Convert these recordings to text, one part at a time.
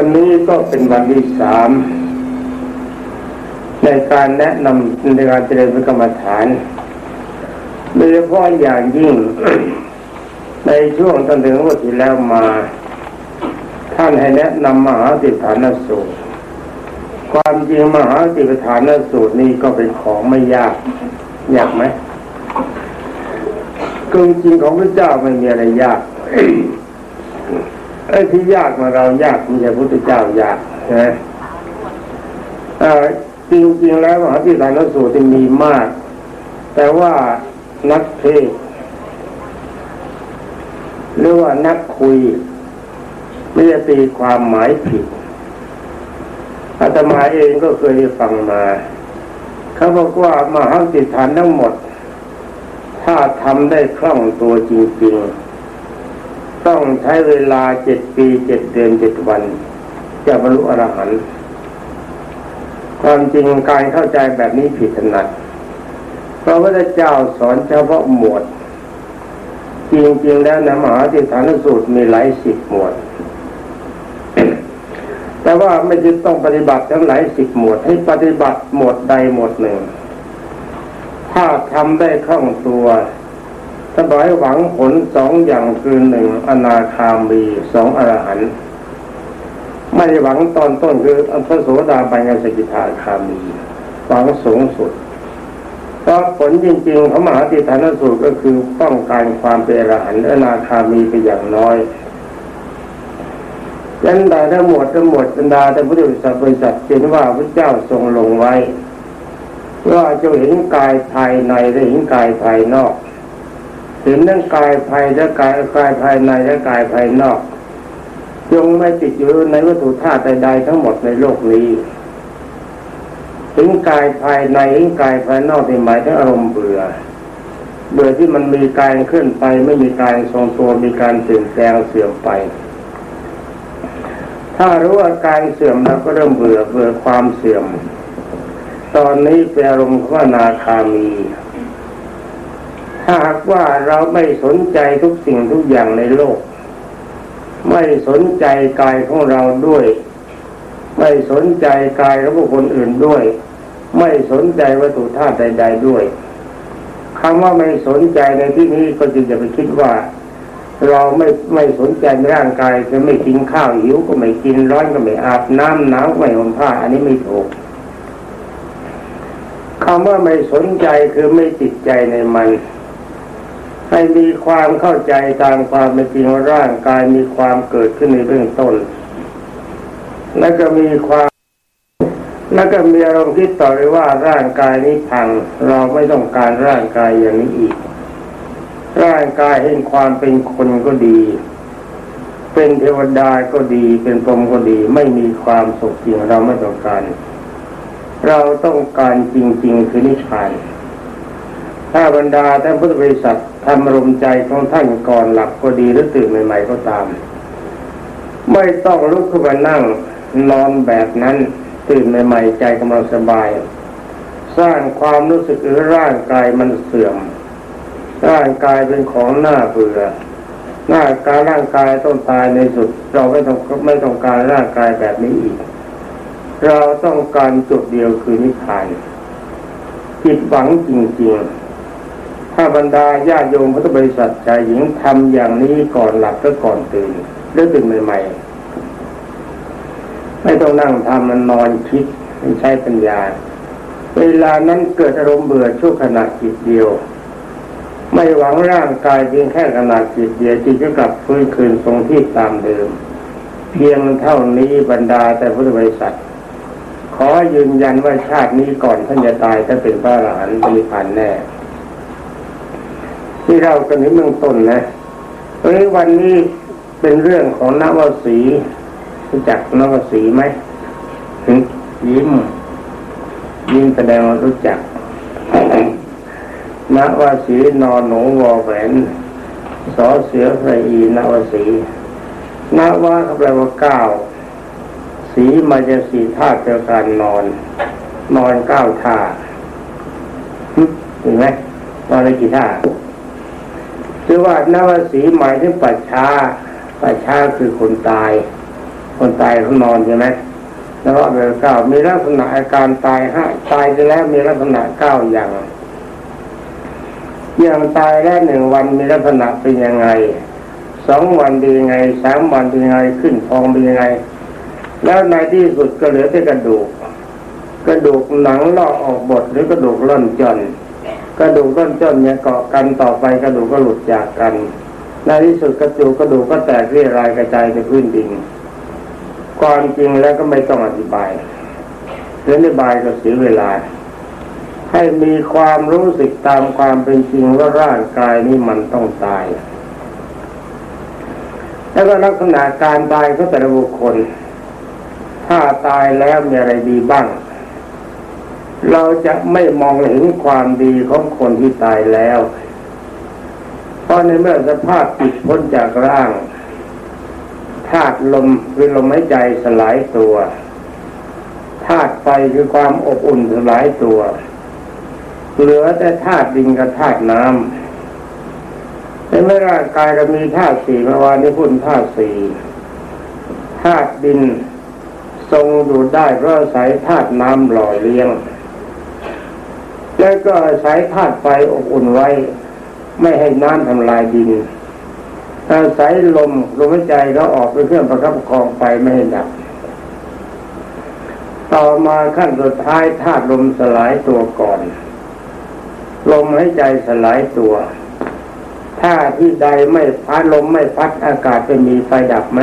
วันนี้ก็เป็นวันที่สามในการแนะนำในการเจริญพระกรรมฐานโดยเฉพาะอย่างยิ่ง ในช่วงตั้งแต่วันที่แล้วมา ท่านให้แนะนำมหาติฐานสูตร ความจริงมหาติฐานสูตรนี้ก็เป็นของไม่ยาก ยากไหมกึ่งจริงของพระเจ้าไม่มีอะไรยาก ไอ้ที่ยากมาเรายากม่ใช่พุทธเจ้ายากนะจริงๆแล้วมหาติฐานสูตรมีมาก แต่ว่านักเทศหรือว่านักคุยไม่ได้ตีความหมายผิดอาตมาเองก็เคยได้ฟังมาเขาบอกว่ามหาติฐานทั้งหมด ถ้าทำได้คล่องตัวจริง ๆ ต้องใช้เวลาเจ็ดปีเจ็ดเดือนเจ็ดวัน จะบรรลุอรหันต์ความจริงการเข้าใจแบบนี้ผิดถนัดเพราะพุทธเจ้าสอนเฉพาะหมวด จริงๆแล้วนะมหาติฐานสูตรมีหลายสิบหมวด แต่ว่าไม่จึงต้องปฏิบัติทั้งหลายสิบหมวด ให้ปฏิบัติหมวดใดหมวดหนึ่ง ถ้าทำได้คล่องตัว ถ้าบอกให้หวังผลสองอย่างคือหนึ่งอนาคามีสองอรหันต์ไม่ได้หวังตอนต้นคืออัพระโสดาบันกับสกิทาคามีหวังสูงสุดเพราะผลจริงๆของมหาติฐานสูตรก็คือป้องกันความเป็นอรหันต์อนาคามีไปอย่างน้อยยันดาทั้งหมดทั้งหมดบรรดาแต่พุทธบริษัทบริษัทเห็นว่าพระเจ้าทรงลงไว้ว่าจะเห็นกายภายในและเห็นกายภายนอก เห็นทั้งกายภายและกายกายภายในและกายภายนอกจงไม่ติดอยู่ในวัตถุธาตุใดๆทั้งหมดในโลกนี้ ถึงกายภายในถึงกายภายนอกในหมายถึงอารมณ์เบื่อ เบื่อที่มันมีการเคลื่อนไป ไม่มีการทรงตัวมีการเปลี่ยนแปลงเสื่อมไป ถ้ารู้ว่าการเสื่อมแล้วก็เริ่มเบื่อเบื่อความเสื่อม ตอนนี้เป็นอารมณ์ว่านาคามี ถ้าหากว่าเราไม่สนใจทุกสิ่งทุกอย่างในโลก ไม่สนใจกายของเราด้วย ไม่สนใจกายของบุคคลอื่นด้วย ไม่สนใจวัตถุธาตุใด ๆด้วยคำว่าไม่สนใจในที่นี้ก็จึงจะไปคิดว่า เราไม่ไม่สนใจในร่างกายจะไม่กินข้าวหิวก็ไม่กินร้อนก็ไม่อาบน้ำหนาวไม่ห่มผ้า อันนี้ไม่ถูกคำว่าไม่สนใจคือไม่ติดใจในมัน ให้มีความเข้าใจตามความเป็นจริงว่าร่างกายมีความเกิดขึ้นในเบื้องต้น แล้วก็มีความ แล้วก็มีอารมณ์คิดต่อเลยว่าร่างกายนี้พัง เราไม่ต้องการร่างกายอย่างนี้อีก ร่างกายเห็นความเป็นคนก็ดี เป็นเทวดาก็ดี เป็นพรหมก็ดี ไม่มีความสุขจริงเราไม่ต้องการ เราต้องการจริงๆคือนิพพาน ถ้าบรรดาท่านพุทธบริษัททำอารมณ์ใจของท่านก่อนหลับก็ดีหรือตื่นใหม่ๆก็ตาม ไม่ต้องลุกขึ้นมานั่งนอนแบบนั้นตื่นใหม่ๆใจกำลังสบาย สร้างความรู้สึกหรือร่างกายมันเสื่อม ร่างกายเป็นของหน้าเบื่อหน้าการร่างกายต้องตายในสุด เราไม่ต้องไม่ต้องการร่างกายแบบนี้อีก เราต้องการจุดเดียวคือนิพพานจิตหวังจริงๆ ถ้าบรรดาญาโยมพุทธบริษัทชายหญิงทำอย่างนี้ก่อนหลับก็ก่อนตื่นหรือตื่นใหม่ๆไม่ต้องนั่งทำมันนอนคิดไม่ใช้ปัญญา เวลานั้นเกิดอารมณ์เบื่อชั่วขณะจิตเดียว ไม่หวังร่างกายเพียงแค่ขนาดจิตเดียวจิตจะกลับฟื้นคืนทรงที่ตามเดิม เพียงเท่านี้บรรดาแต่พุทธบริษัทขอยืนยันว่าชาตินี้ก่อนท่านจะตายถ้าเป็นพระอรหันต์มีผ่านแน่ ที่เรากันในเมืองต้นนะเฮ้ยวันนี้เป็นเรื่องของนวสีรู้จักนวสีไหมยิ้มยิ้มแสดงว่ารู้จักนวสีนอนหนูวอแหวนสอเสือพระอีนวสีนวะแปลว่าเก้าสีมาจะสีท่าเกี่ยวกันนอน นอนเก้าท่าเห็นไหมนอนได้กี่ท่า คือว่านวสีหมายถึงปัจฉาปัจฉาคือคนตาย คนตายเขานอนใช่ไหมแล้วก็เบอร์เก้ามีลักษณะอาการตายห้าตายไปแล้วมีลักษณะเก้าอย่างอย่างตายแล้วหนึ่งวันมีลักษณะเป็นยังไงสองวันเป็นยังไงสามวันเป็นยังไงขึ้นพองเป็นยังไง แล้วในที่สุดก็เหลือแต่กระดูก กระดูกหนังลอกออกบดหรือกระดูกล่อนจอน กระดูกล่อนจอนเนี่ยเกาะกันต่อไปกระดูกก็หลุดจากกัน ในที่สุดกระดูกกระดูกก็แตกเรียรายกระจายในพื้นดินความจริงแล้วก็ไม่ต้องอธิบายเรื่องอธิบายก็เสียเวลา ให้มีความรู้สึกตามความเป็นจริงว่าร่างกายนี้มันต้องตาย แล้วก็ลักษณะการตายของแต่ละบุคคล ถ้าตายแล้วมีอะไรดีบ้าง เราจะไม่มองเห็นความดีของคนที่ตายแล้ว เพราะในเมื่อสภาพจิตพ้นจากร่างธาตุลมคือลมหายใจสลายตัวธาตุไฟคือความอบอุ่นสลายตัว เหลือแต่ธาตุดินกับธาตุน้ำในเมื่อร่างกายเรามีธาตุสี่เมื่อวานนี้พูดธาตุสี่ธาตุดินทรงดูได้เพราะอาศัยธาตุน้ำหล่อเลี้ยง แล้วก็อาศัยธาตุไฟอบอุ่นไว้ ไม่ให้น้ำทำลายดินอาศัยลมลมหายใจเราออกเป็นเครื่องประคับประคองไฟไม่ให้ดับ ต่อมาขั้นสุดท้ายธาตุลมสลายตัวก่อน ลมหายใจสลายตัว ถ้าที่ใดไม่พัดลมไม่พัดอากาศจะมีไฟดับไหม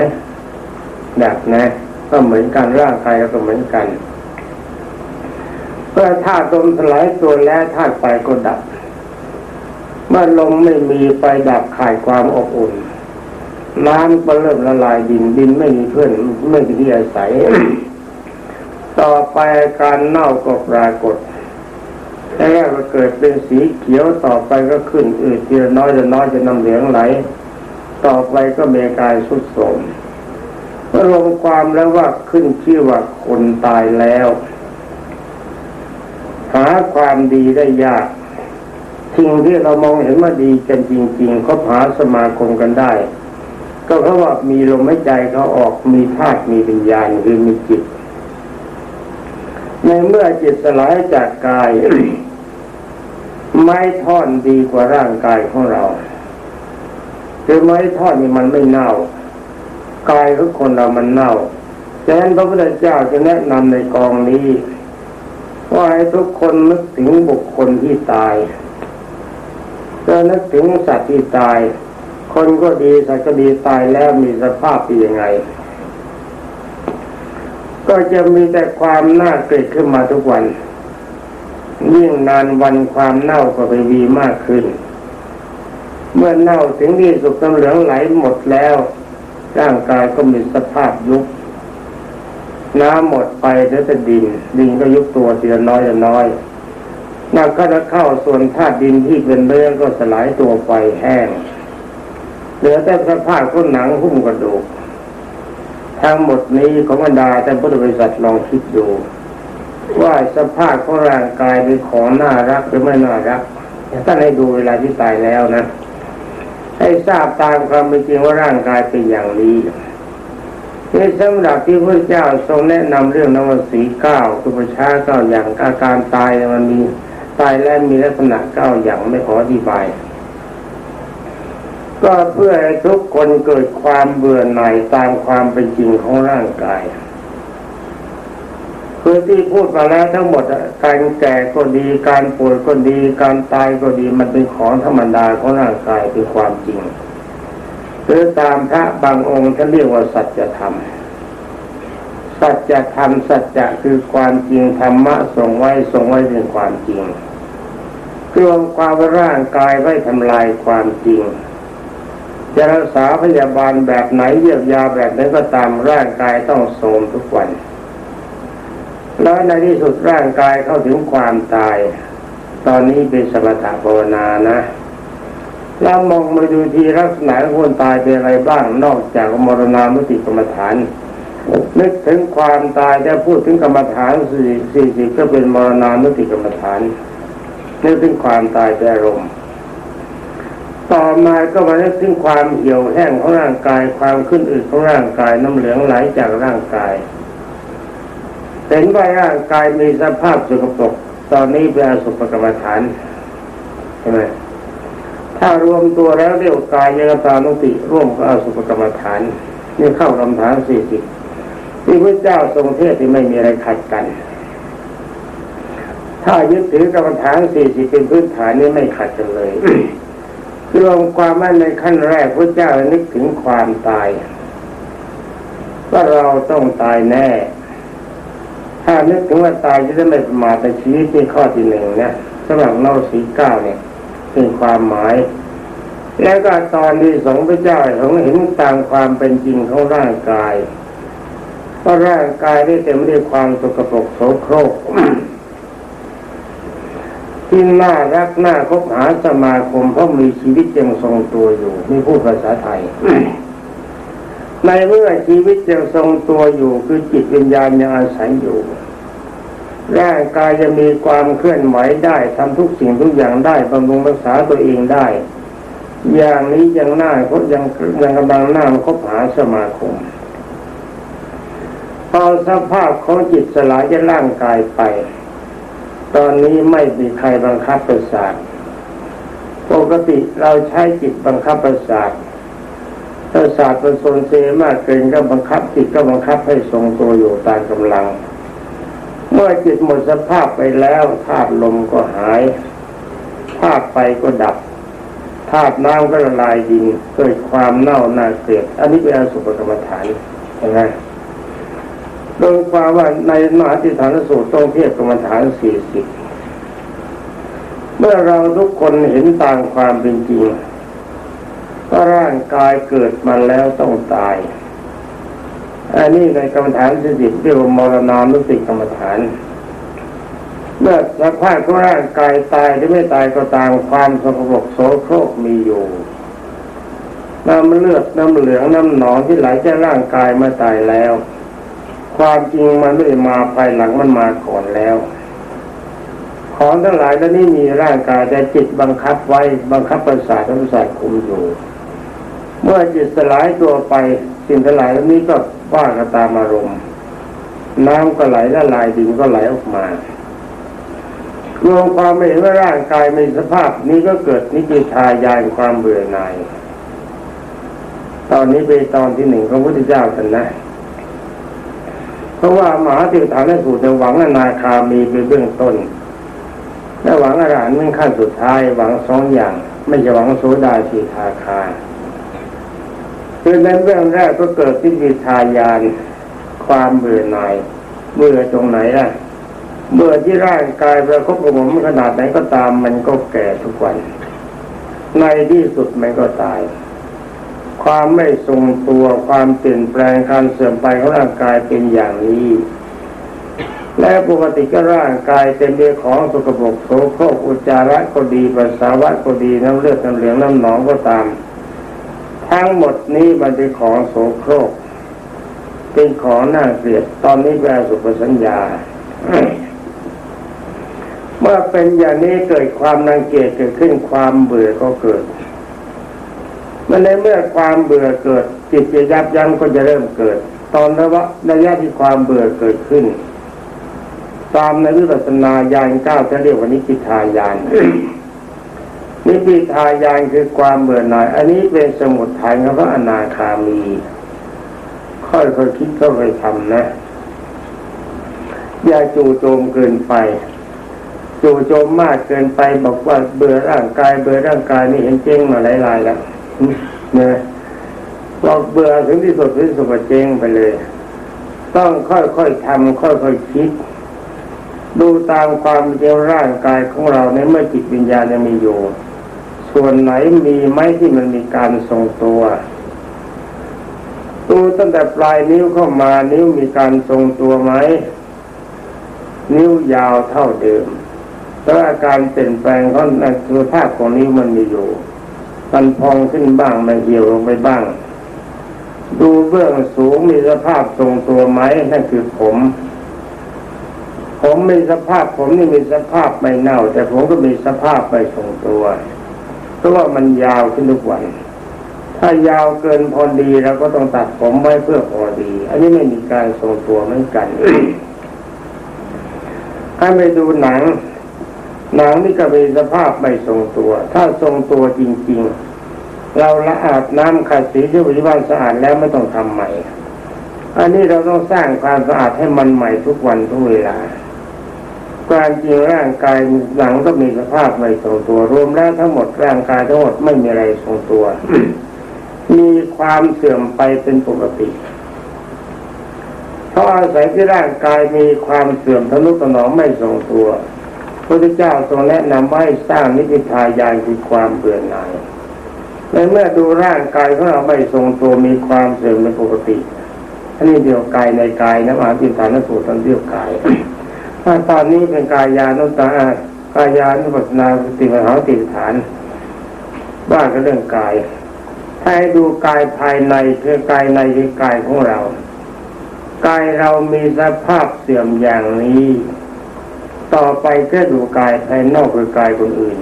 ดับนะ ก็เหมือนกันร่างกายก็เหมือนกัน เมื่อธาตุลมสลายตัวแล้วธาตุไฟก็ดับ เมื่อลมไม่มีไฟดับขาดความอบอุ่นน้ำก็เริ่มละลายดินดินไม่มีเพื่อนไม่มีที่อาศัย ต่อไปการเน่าก็ปรากฏแรกก็เกิดเป็นสีเขียวต่อไปก็ขึ้นอืดเทีละน้อยจะน้อยจะนำเหลืองไหล ต่อไปก็เมการสุดโทมเมื่อลงความแล้วว่าขึ้นชื่อว่าคนตายแล้ว หาความดีได้ยากสิ่งที่เรามองเห็นว่าดีกันจริงๆก็หาสมาคมกันได้ ก็เพราะว่ามีลมหายใจเขาออกมีธาตุมีวิญญาณคือมีจิต ในเมื่อจิตสลายจากกาย ไม้ท่อนดีกว่าร่างกายของเราคือไม้ท่อนนี่มันไม่เน่ากายของคนเรามันเน่าฉะนั้นพระพุทธเจ้าจะแนะนำในกองนี้ ว่าให้ทุกคนนึกถึงบุคคลที่ตายจะนึกถึงสัตว์ที่ตาย คนก็ดีสัตว์ก็ดีตายแล้วมีสภาพเป็นยังไง ก็จะมีแต่ความน่าเกิดขึ้นมาทุกวัน ยิ่งนานวันความเน่าก็ไปวีมากขึ้น เมื่อเน่าถึงที่สุดน้ำเหลืองไหลหมดแล้ว ร่างกายก็มีสภาพยุบ น้ำหมดไปแล้วจะดิน ดินก็ยุบตัวทีละน้อยละน้อยนักก็จะเข้าส่วนธาตุดินที่เป็นเรื่องก็สลายตัวไปแห้ง เหลือแต่สภาพของหนังหุ้มกระดูก ทั้งหมดนี้ของบรรดาท่านพุทธบริษัทลองคิดดู ว่าสภาพของร่างกายเป็นของน่ารักหรือไม่น่ารักท่านให้ดูเวลาที่ตายแล้วนะ ให้ทราบตามความเป็นจริงว่าร่างกายเป็นอย่างนี้ นี่สำหรับที่พระเจ้าทรงแนะนำเรื่องนวสีเก้าคือประชาเก้าอย่างอาการตายมันมีตายแล้วมีลักษณะเก้าอย่างไม่ขออธิบาย ก็เพื่อให้ทุกคนเกิดความเบื่อหน่ายตามความเป็นจริงของร่างกายคือที่พูดมาแล้วทั้งหมดการแก่ก็ดีการป่วยก็ดี การตายก็ดีมันเป็นของธรรมดาของร่างกายเป็นความจริง หรือตามพระบางองค์ท่านเรียกว่าสัจธรรม สัจธรรมสัจจะคือความจริงธรรมะส่งไว้ส่งไว้เป็นความจริงรวมความร่างกายไว้ทำลายความจริงจะรักษาพยาบาลแบบไหนเยียวยาแบบไหนก็ตามร่างกายต้องโทมทุกวัน แล้วในที่สุดร่างกายเข้าถึงความตาย ตอนนี้เป็นสมถะภาวนานะ เรามองมาดูทีลักษณะคนตายเป็นอะไรบ้างนอกจากมรณานุติกรรมฐานนึกถึงความตายจะพูดถึงกรรมฐานสี่สี่สิบก็เป็นมรณานุติกรรมฐานนึกถึงความตายแต่ลมต่อมาก็มาเนึกถึงความเหี่ยวแห้งของร่างกายความขึ้นอืดของร่างกายน้ำเหลืองไหลจากร่างกายเห็นว่าร่างกายมีสภาพสกปรกตอนนี้เป็นอสุภกรรมฐานใช่ไหม ถ้ารวมตัวแล้วเรียกกายยกตานุติร่วมกับอสุภกรรมฐานนี่เข้ากรรมฐานสี่สิบที่พระเจ้าทรงเทศที่ไม่มีอะไรขัดกัน ถ้ายึดถือกรรมฐานสี่สิบเป็นพื้นฐานนี่ไม่ขัดกันเลยคือรวมความว่าในขั้นแรกพระเจ้านึกถึงความตายว่าเราต้องตายแน่ ถ้านึกถึงว่าตายจะได้ไม่ประมาทในชีวิตนี่ข้อที่หนึ่งนะสำหรับเล่าสีเก้าเนี่ย เป็นความหมาย แล้วก็ตอนที่สองพระเจ้าของเห็นตามความเป็นจริงของร่างกายเพราะร่างกายได้เต็มด้วยความสกปรกโสโครกที่น่ารักน่าคบหาสมาคมเพราะมีชีวิตยังทรงตัวอยู่นี่พูดภาษาไทย ในเมื่อชีวิตยังทรงตัวอยู่คือจิตวิญญาณยังอาศัยอยู่ ร่างกายจะมีความเคลื่อนไหวได้ทำทุกสิ่งทุกอย่างได้บำรุงรักษาตัวเองได้ อย่างนี้ยังน่าคบยังยังกำลังหน่าคบหาสมาคมพอสภาพของจิตสลายจะร่างกายไป ตอนนี้ไม่มีใครบังคับประสาทปกติเราใช้จิตบังคับประสาทประสาทเป็นโซนเซมากเกินก็บังคับจิตก็บังคับให้ทรงตัวอยู่ตามกำลัง เมื่อจิตหมดสภาพไปแล้วธาตุลมก็หายธาตุไฟก็ดับธาตุน้ำก็ละลายดินเกิดความเน่าหน้าเกลียดอันนี้เป็นอสุภกรรมฐานนไหมโดยความว่าในมหาติฐานสูตรต้องเทียบกรรมฐานสี่สิบเมื่อเราทุกคนเห็นตามความเป็นจริงก็ร่างกายเกิดมาแล้วต้องตาย อันนี้ในกรรมฐานสิบเรียกว่ามรณานุสิกรรมฐาน เมื่อสภาพของร่างกายตายหรือไม่ตายก็ตามความสกปรกโสโครกมีอยู่น้ำเลือดน้ำเหลืองน้ำหนองที่ไหลจากร่างกายมาตายแล้ว ความจริงมันไม่ได้มาภายหลังมันมาก่อนแล้ว ของทั้งหลายแล้วนี่มีร่างกายแต่จิตบังคับไว้บังคับประสาทประสาทคุมอยู่ เมื่อจิตสลายตัวไปสิ่งทั้งหลายเหล่านี้ก็ ว่ากันตามอารมณ์ น้ำก็ไหลละลายดินก็ไหลออกมารวมความไม่เห็นว่าร่างกายมีสภาพนี้ก็เกิดนิจิทายานความเบื่อหน่าย ตอนนี้เป็นตอนที่หนึ่งของพระพุทธเจ้าท่านนะ เพราะว่ามหาติฐานสูตรหวังอนาคามีเป็นเบื้องต้น และหวังอรหันต์เป็นขั้นสุดท้ายหวังสองอย่าง ไม่ใช่หวังโสดาสีทาคา คือในเรื่องแรกก็เกิดที่วิทายานความเบื่อหน่ายเบื่อตรงไหนล่ะเบื่อที่ร่างกายประคบกับผมขนาดไหนก็ตามมันก็แก่ทุกวัน ในที่สุดมันก็ตาย ความไม่ทรงตัวความเปลี่ยนแปลงการเสื่อมไปของร่างกายเป็นอย่างนี้ และปกติก็ร่างกายเต็มไปของสกปรกโสโครกอุจจาระก็ดีปัสสาวะก็ดีน้ำเลือดน้ำเหลืองน้ำหนองก็ตาม ทั้งหมดนี้มันเป็นของโสโครก เป็นของน่าเกลียดตอนนี้แปลสุปสัญญา เมื่อเป็นอย่างนี้เกิดความนังเกียจเกิดขึ้นความเบื่อก็เกิดเมื่อในเมื่อความเบื่อเกิด จิตจะยับยั้งก็จะเริ่มเกิด ตอนระวะระยะที่ความเบื่อเกิดขึ้น ตามในวิปัสสนาญาณเก้าจะเรียกว่านิพิทายาน นิพิทายานคือความเบื่อหน่าย อันนี้เป็นสมุดฐานของพระอนาคามี ค่อยๆคคิดก็ไปทำนะ อย่าจู่โจมเกินไป จู่โจมมากเกินไปบอกว่าเบื่อร่างกาย เบื่อร่างกายนี่เห็นเจ๊งมาหลายๆแล้วเนี่ยบอกเบื่อถึงที่สุดที่สุดก็เจ๊งไปเลย ต้องค่อยๆทำค่อยๆคิดดูตามความเดียวร่างกายของเราในเมื่อจิตวิญญาณยังมีอยู่ ส่วนไหนมีไหมที่มันมีการทรงตัวดูตั้งแต่ปลายนิ้วเข้ามานิ้วมีการทรงตัวไหมนิ้วยาวเท่าเดิมแต่อาการเปลี่ยนแปลงของสุขภาพของนิ้วมันมีอยู่มันพองขึ้นบ้างมันเหี่ยวลงไปบ้าง ดูเบื้องสูงมีสภาพทรงตัวไหมนั่นคือผม ผมมีสภาพผมนี่มีสภาพไม่เน่า แต่ผมก็มีสภาพไม่ทรงตัว ราะว่ามันยาวขึ้นทุกวัน ถ้ายาวเกินพอดีเราก็ต้องตัดผมไว้เพื่อพอดี อันนี้ไม่มีการทรงตัวเหมือนกันถ้าไปดูหนัง หนังนี่ก็เป็นสภาพไม่ทรงตัว ถ้าทรงตัวจริง ๆ เราละอาบน้ำขัดสีที่บริวารสะอาดแล้วไม่ต้องทำใหม่ อันนี้เราต้องสร้างความสะอาดให้มันใหม่ทุกวันทุกเวลา การจริงร่างกายหลังก็มีสภาพไม่ทรงตัว รวมแล้วทั้งหมดร่างกายทั้งหมดไม่มีอะไรทรงตัว มีความเสื่อมไปเป็นปกติเพราะอาศัยที่ร่างกายมีความเสื่อมทะนุถนอมไม่ทรงตัวพระเจ้าทรงแนะนำให้สร้างนิพพายานคือความเบื่อหน่ายในเมื่อดูร่างกายของเราไม่ทรงตัวมีความเสื่อมเป็นปกติอันนี้เดียวกายในกายนะมหาจิตฐานสูตรตอนเดียวกาย ถ้าตอนนี้เป็นกายานุตากายานุปัสนาสติปัญหาติฐานว่ากันเรื่องกายถ้าให้ดูกายภายในคือกายในคือกายของเรา กายเรามีสภาพเสื่อมอย่างนี้ ต่อไปก็ดูกายภายนอกคือกายคนอื่น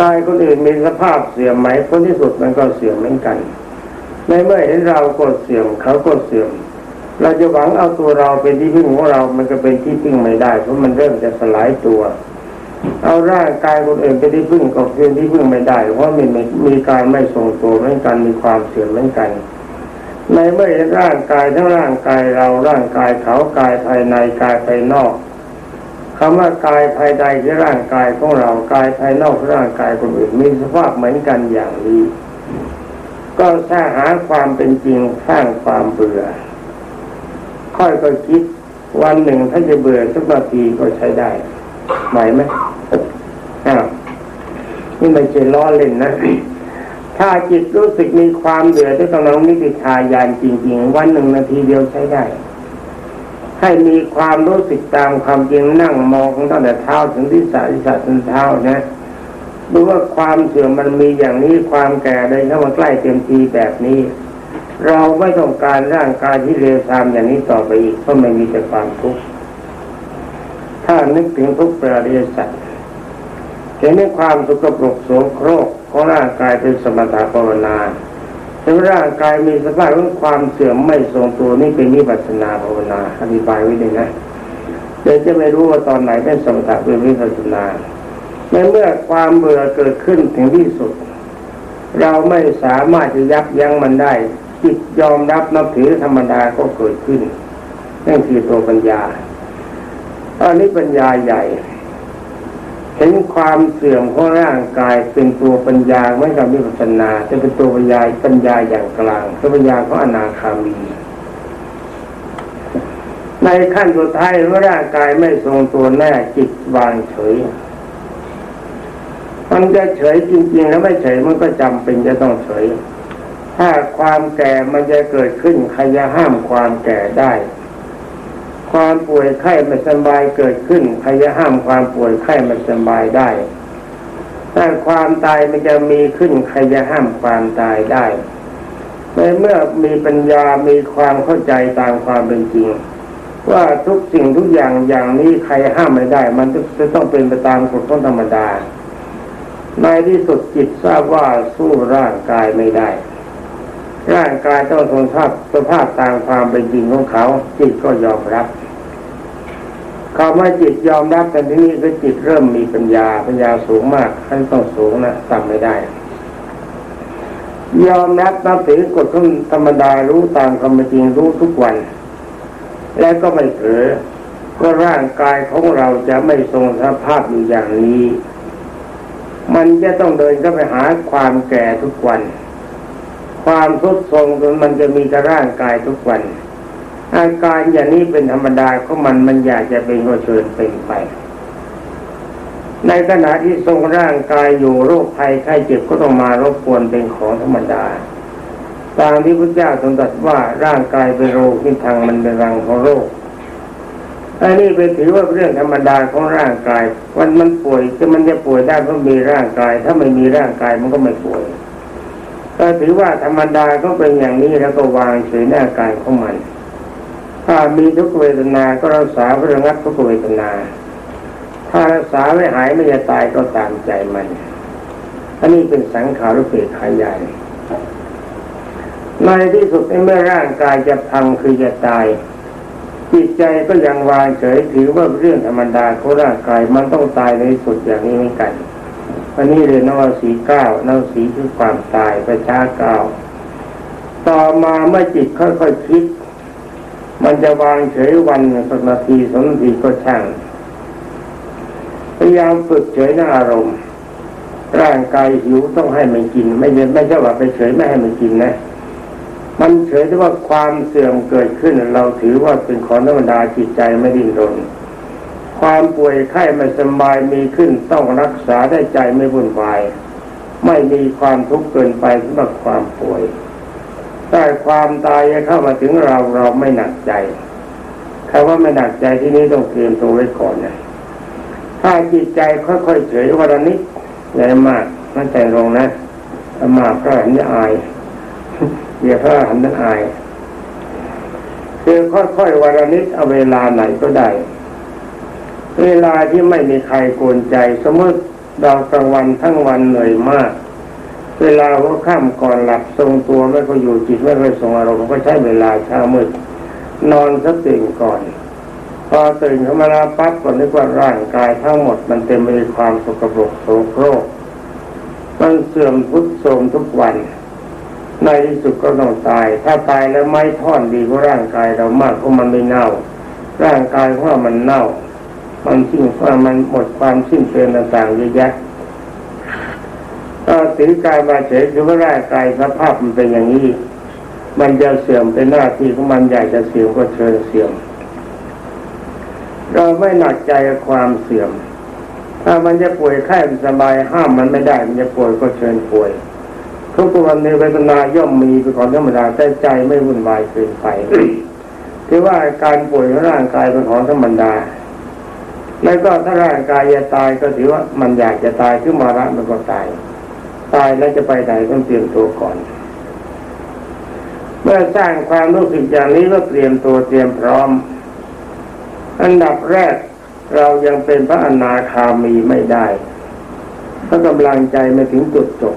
กายคนอื่นมีสภาพเสื่อมไหมคนที่สุดมันก็เสื่อมเหมือนกัน ในเมื่อเห็นเราก็เสื่อมเขาก็เสื่อม เราจะหวังเอาตัวเราเป็นที่พึ่งของเรา มันก็เป็นที่พึ่งไม่ได้ เพราะมันเริ่มจะสลายตัว เอาร่างกายคนอื่นเป็นที่พึ่งก็เป็นที่พึ่งไม่ได้ เพราะมันมีการไม่ทรงตัวเหมือนกันมีความเสื่อมเหมือนกันในเมื่อร่างกายทั้งร่างกายเราร่างกายเขากายภายในกายภายนอกคำว่ากายภายในคือร่างกายของเรากายภายนอกร่างกายคนอื่นมีสภาพเหมือนกันอย่างนี้ ก็ถ้าหาความเป็นจริงสร้างความเบื่อ ค่อยก็คิด วันหนึ่งถ้าจะเบื่อสักนาทีก็ใช้ได้ไหมไหมอ้าวนี่ไม่ใช่ล้อเล่นนะ ถ้าจิตรู้สึกมีความเบื่อที่กำลังนิพพายานจริง ๆ วันหนึ่งนาทีเดียวใช้ได้ ให้มีความรู้สึกตามความจริงนั่งมองตั้งแต่เท้าถึงที่สาที่สาถึงเท้านะดูว่าความเสื่อมมันมีอย่างนี้ความแก่เลยถ้ามันใกล้เต็มทีแบบนี้ เราไม่ต้องการร่างกายที่เลวทรามอย่างนี้ต่อไปอีกเพราะไม่มีแต่ความทุกข์ถ้านึกถึงทุกข์ประเดียสัตว์เห็นในความสุขปรกโสโครกของร่างกายเป็นสมถะภาวนาแต่ร่างกายมีสภาพของความเสื่อมไม่ทรงตัวนี่เป็นนิพพานาภาวนาอธิบายไว้เลยนะเดี๋ยวจะไม่รู้ว่าตอนไหนเป็นสมถะเป็นวิปัสนาในเมื่อความเบื่อเกิดขึ้นถึงที่สุด เราไม่สามารถจะยับยั้งมันได้ จิตยอมรับนับถือธรรมดาก็เกิดขึ้นนั่นคือตัวปัญญาอันนี้ปัญญาใหญ่ เห็นความเสื่อมของร่างกายเป็นตัวปัญญาไม่กับวิปัสนาจะเป็นตัวปัญญาปัญญาอย่างกลางตัวปัญญาของอนาคามีในขั้นสุดท้ายเมื่อร่างกายไม่ทรงตัวแน่จิตวางเฉย มันจะเฉยจริง ๆ แล้วไม่เฉยมันก็จำเป็นจะต้องเฉย ถ้าความแก่มันจะเกิดขึ้นใครจะห้ามความแก่ได้ ความป่วยไข้ไม่สบายเกิดขึ้นใครจะห้ามความป่วยไข้ไม่สบายได้ถ้าความตายมันจะมีขึ้นใครจะห้ามความตายได้ในเมื่อมีปัญญามีความเข้าใจตามความเป็นจริง ว่าทุกสิ่งทุกอย่างอย่างนี้ใครห้ามไม่ได้ มันจะต้องเป็นไปตามกฎของธรรมดาในที่สุดจิตทราบว่าสู้ร่างกายไม่ได้ กายต้องทนภาพสภาพตามความเป็นจริงของเขา จิตก็ยอมรับคำว่าจิตยอมรับแต่ที่นี้ก็จิตเริ่มมีปัญญาปัญญาสูงมากท่านต้องสูงนะทำไม่ได้ ยอมรับนับถือกฎของธรรมดารู้ตามความเป็นจริงรู้ทุกวัน และก็ไม่เผลอก็ร่างกายของเราจะไม่ทรงสภาพอยู่อย่างนี้ มันจะต้องเดินก็ไปหาความแก่ทุกวัน ความทุดทรงมันจะมีกับร่างกายทุกวัน อาการอย่างนี้เป็นธรรมดาของมันมันอยากจะเป็นก็เชิญเป็นไป ในขณะที่ทรงร่างกายอยู่โรคภัยไข้เจ็บก็ต้องมารบกวนเป็นของธรรมดาตามที่พระเจ้าทรงตรัสว่าร่างกายเป็นโรคที่ทางมันเป็นรังของโรคอันนี้เป็นถือว่าเรื่องธรรมดาของร่างกาย วันมันป่วยจะมันจะป่วยได้เพราะมีร่างกาย ถ้าไม่มีร่างกายมันก็ไม่ป่วย ก็ถือว่าธรรมดาก็เป็นอย่างนี้แล้วก็วางเฉยหน้าการของมัน ถ้ามีทุกเวทนา ก็รักษาเพื่อระงับทุกเวทนา ถ้ารักษาไม่หายไม่จะตายก็ตามใจมัน อันนี้เป็นสังขารเปรตขายใหญ่ในที่สุดเมื่อร่างกายจะพังคือจะตาย จิตใจก็ยังวางเฉยถือว่าเรื่องธรรมดาของร่างกายมันต้องตายในที่สุดอย่างนี้เหมือนกัน อันนี้เรียนนวสีเก้านวสีคือความตายประชาเก้าต่อมาเมื่อจิตค่อยๆคคิด มันจะวางเฉยวันสักนาทีสองนาทีก็ช่างพยายามฝึกเฉยหน้าอารมณ์ ร่างกายหิวต้องให้มันกิน ไม่ไม่ใช่ว่าไปเฉยไม่ให้มันกินนะ มันเฉยที่ว่าความเสื่อมเกิดขึ้น เราถือว่าเป็นของธรรมดาจิตใจไม่ดิ้นรน ความป่วยไข้ไม่สบายมีขึ้นต้องรักษาได้ใจไม่วุ่นวาย ไม่มีความทุกข์เกินไปสำหรับความป่วยแต่ความตายจะเข้ามาถึงเราเราไม่หนักใจคำว่าไม่หนักใจที่นี้ต้องเตรียมตัวไว้ก่อนนะถ้าจิตใจค่อยๆเฉยวันนิดใหญ่มากนั่นใจลงนะมากก็เห็นจะอายเดี๋ยวพระหันนั้นอายคือค่อยๆวันนิดเอาเวลาไหนก็ได้ เวลาที่ไม่มีใครโกนใจ สมมติเรากลางวันทั้งวันเหนื่อยมาก เวลาหัวค่ำก่อนหลับทรงตัวไม่ค่อยอยู่จิตไม่ค่อยทรงอารมณ์ก็ใช้เวลาเช้ามืดนอนสักตื่นก่อน พอตื่นขึ้นมาแล้วปั๊บก็นึกว่าร่างกายทั้งหมดมันเต็มไปด้วยความสกปรกโสโครกมันเสื่อมทุกโทรมทุกวัน ในที่สุดก็ต้องตาย ถ้าตายแล้วไม่ท่อนดีกว่าร่างกายเรามากเพราะมันไม่เน่า ร่างกายเพราะมันเน่า มันสิ้นว่ามันหมดความสิ้นเปลืองต่างๆเยอะแยะก็ถือกายมาเฉยคือว่าร่างกายสภาพมันเป็นอย่างนี้ มันจะเสื่อมเป็นหน้าที่ของมันใหญ่จะเสื่อมก็เชิญเสื่อม เราไม่หนักใจกับความเสื่อม ถ้ามันจะป่วยไข้สบายห้ามมันไม่ได้ มันจะป่วยก็เชิญป่วยทุกวันในเวทนาย่อมมีเป็นของธรรมดาแต่ใจไม่วุ่นวายเกินไปคือว่าการป่วยของร่างกายเป็นของธรรมดา แล้วก็ถ้าร่างกายจะตายก็ถือว่ามันอยากจะตายขึ้นมาระมันก็ตาย ตายแล้วจะไปไหนต้องเตรียมตัวก่อน เมื่อสร้างความรู้สึกอย่างนี้ก็เตรียมตัวเตรียมพร้อม อันดับแรกเรายังเป็นพระอนาคามีไม่ได้เพราะกำลังใจไม่ถึงจุดจบ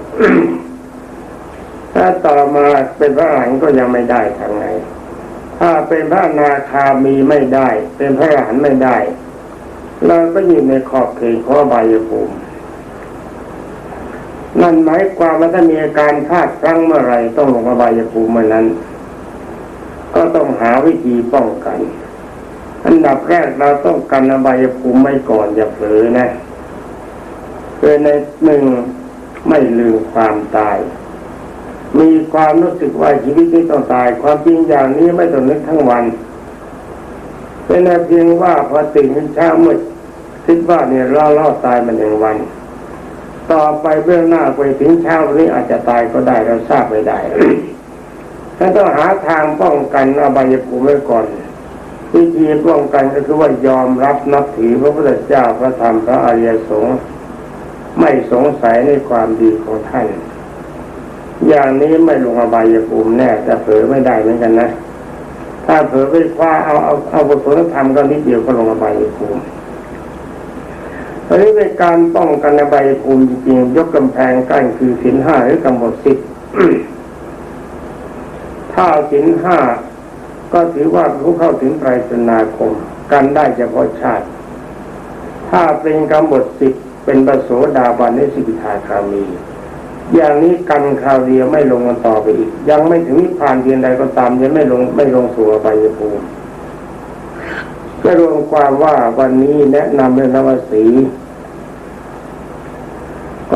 ถ้าต่อมาเป็นพระอรหันต์ก็ยังไม่ได้ทางไง ถ้าเป็นพระนาคามีไม่ได้ เป็นพระอรหันต์ไม่ได้ เราก็อยู่ในขอบเขตของบายภูมินั่นหมายความว่าถ้ามีอาการพลาดพลั้งเมื่อไรต้องลงอบายภูมิเมื่อนั้น ก็ต้องหาวิธีป้องกัน อันดับแรกเราต้องกันอบายภูมิไม่ก่อนอย่าเผลอนะคือในหนึ่งไม่ลืมความตาย มีความรู้สึกว่าชีวิตนี้ต้องตาย ความจริงอย่างนี้ไม่ต้องนึกทั้งวันเป็นเพียงว่าพอตื่นขึ้นเช้ามืด คิดว่าเนี่ยเราล่าตายมันอย่งวัน ต่อไปเบื้องหน้าไปถึงเช้าวันนี้อาจจะตายก็ได้เราทราบไม่ได้ถ้าต้องหาทางป้องกันอบายภูมิไว้ก่อนวิธีป้องกันก็คือว่ายอมรับนับถือพระพุทธเจ้าพระธรรมพระอริยสงฆ์ไม่สงสัยในความดีของท่าน อย่างนี้ไม่ลงอบายภูมิแน่แต่เผลอไม่ได้เหมือนกันนะ ถ้าเผลอไปคว้าเอาเอาเอาบทสนธรรมก็นิดเดียวก็ลงอบายภูมิ อันนี้เป็นการป้องกันอบายภูมิจริงยกกำแพงกั้นคือสินห้าหรือกำหนดสิบถ้าสินห้าก็ถือว่าผู้เข้าถึงไตรสนาคม กันได้เฉพาะชาติ ถ้าเป็นกำหนดสิบเป็นประโสดาบันในสิกิทาคามี อย่างนี้กันคราวเดียวไม่ลงกันต่อไปอีก ยังไม่ถึงนิพพานเพียงใดก็ตามยังไม่ลงไม่ลงสู่อบายภูมิก็รวมความว่าวันนี้แนะนำเรื่องนวสี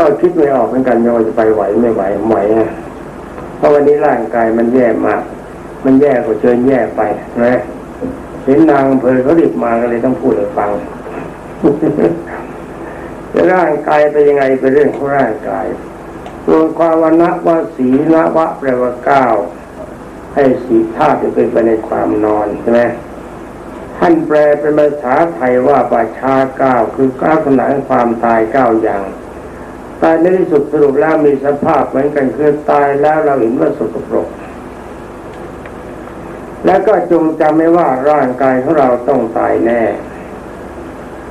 ก็คิดไม่ออกเหมือนกันว่าจะไปไหวไม่ไหวไหวเพราะวันนี้ร่างกายมันแย่มาก มันแย่กว่าเชิญแย่ไปนะเห็นนางเพลเขาดิบมาก็เลยต้องพูดให้ฟังร่างกายไปยังไงเป็นเรื่องของร่างกายรวมความวันะว่าสีละวะแปลว่าเก้าให้สีธาตุเป็นไปในความนอนใช่ไหมท่านแปลเป็นภาษาไทยว่าปาชาเก้าคือก้าวขนานความตายเก้าอย่าง ตายในที่สุดสรุปแล้วมีสภาพเหมือนกันคือตายแล้วเราเห็นว่าสกปรก แล้วก็จงจำไม่ว่าร่างกายของเราต้องตายแน่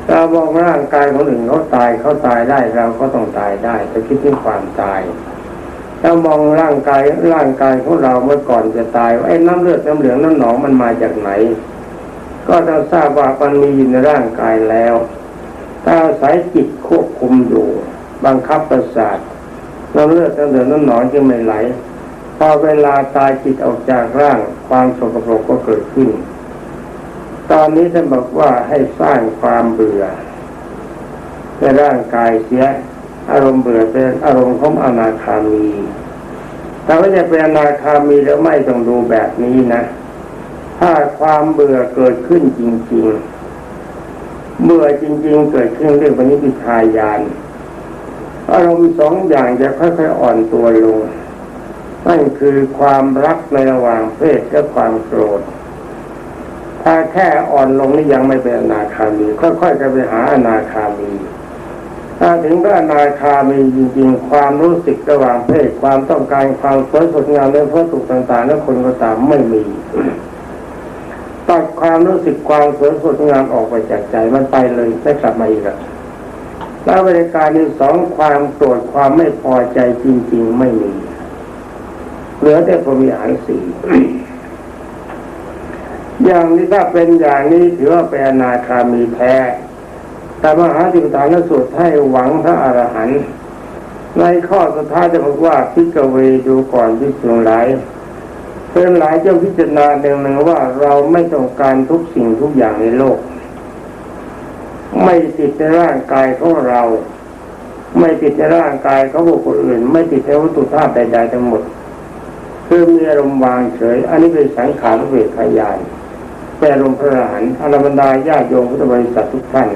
เรามองร่างกายคนอื่นเขาตายเขาตายได้เราก็ต้องตายได้จะคิดถึงความตายถ้ามองร่างกายร่างกายของเราเมื่อก่อนจะตายไอ้น้ำเลือดน้ำเหลืองน้ำหนองมันมาจากไหน ก็ต้องทราบว่ามันมีอยู่ในร่างกายแล้วถ้าอายจิตควบคุมอยู่ บังคับประสาทน้ำเลือดน้ำเหลืองน้ำหนองจึงไม่ไหล พอเวลาตายจิตออกจากร่าง ความสกปรกก็เกิดขึ้น ตอนนี้ท่านบอกว่าให้สร้างความเบื่อในร่างกายเสีย อารมณ์เบื่อเป็นอารมณ์ของอนาคามีแต่ว่าจะเป็นอนาคามีแล้วไม่ต้องดูแบบนี้นะ ถ้าความเบื่อเกิดขึ้นจริง ๆ เบื่อจริง ๆ เกิดขึ้นเรื่องปณิพิทายาน อารมณ์สองอย่างจะค่อยๆอ่อนตัวลง นั่นคือความรักในระหว่างเพศและความโกรธ ถ้าแค่อ่อนลงนี่ยังไม่เป็นอนาคามี ค่อยๆจะไปหาอนาคามี ถ้าถึงว่าอนาคามีจริงๆ ความรู้สึกระหว่างเพศความต้องการความสวยสดงามในวัตถุต่างๆและคนก็ตามไม่มีตัดความรู้สึกความสวยสดงามออกไปจากใจมันไปเลยไม่กลับมาอีกแล้ว แล้วบริการที่สองความโกรธความไม่พอใจจริง ๆ ไม่มีเหลือแต่พรมีหารสี่อย่างนี้ถ้าเป็นอย่างนี้ถือว่าเป็นอนาคามีแท้ แต่มหาติปฐานสูตรให้หวังพระอรหันต์ในข้อสุดท้ายจะบอกว่าพิกเวดูก่อนพิจารณาเป็นหลายเจ้าพิจารณาหนึ่งหนึ่งว่าเราไม่ต้องการทุกสิ่งทุกอย่างในโลก ไม่ติดในร่างกายของเรา ไม่ติดในร่างกายของบุคคลอื่น ไม่ติดในวัตถุธาตุใดๆทั้งหมดคือมีอารมณ์วางเฉย อันนี้เป็นสังขารเวทยานเป็นอารมพระหันอรบรรดาญาโยมพุทธบริษัททุกท่าน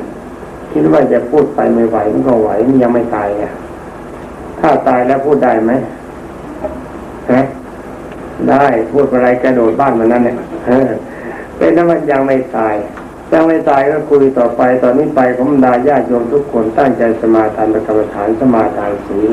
คิดว่าจะพูดไปไม่ไหวมันก็ไหวมันยังไม่ตายไงถ้าตายแล้วพูดได้ไหมฮะได้พูดอะไรกระโดดบ้านมันนั่นเนี่ยเป็นนั้นมันยังไม่ตาย ยังไม่ตายก็คุยต่อไปตอนนี้ไปผมดาญาติโยมทุกคนตั้งใจสมาทานประกรรมฐานสมาทานศีล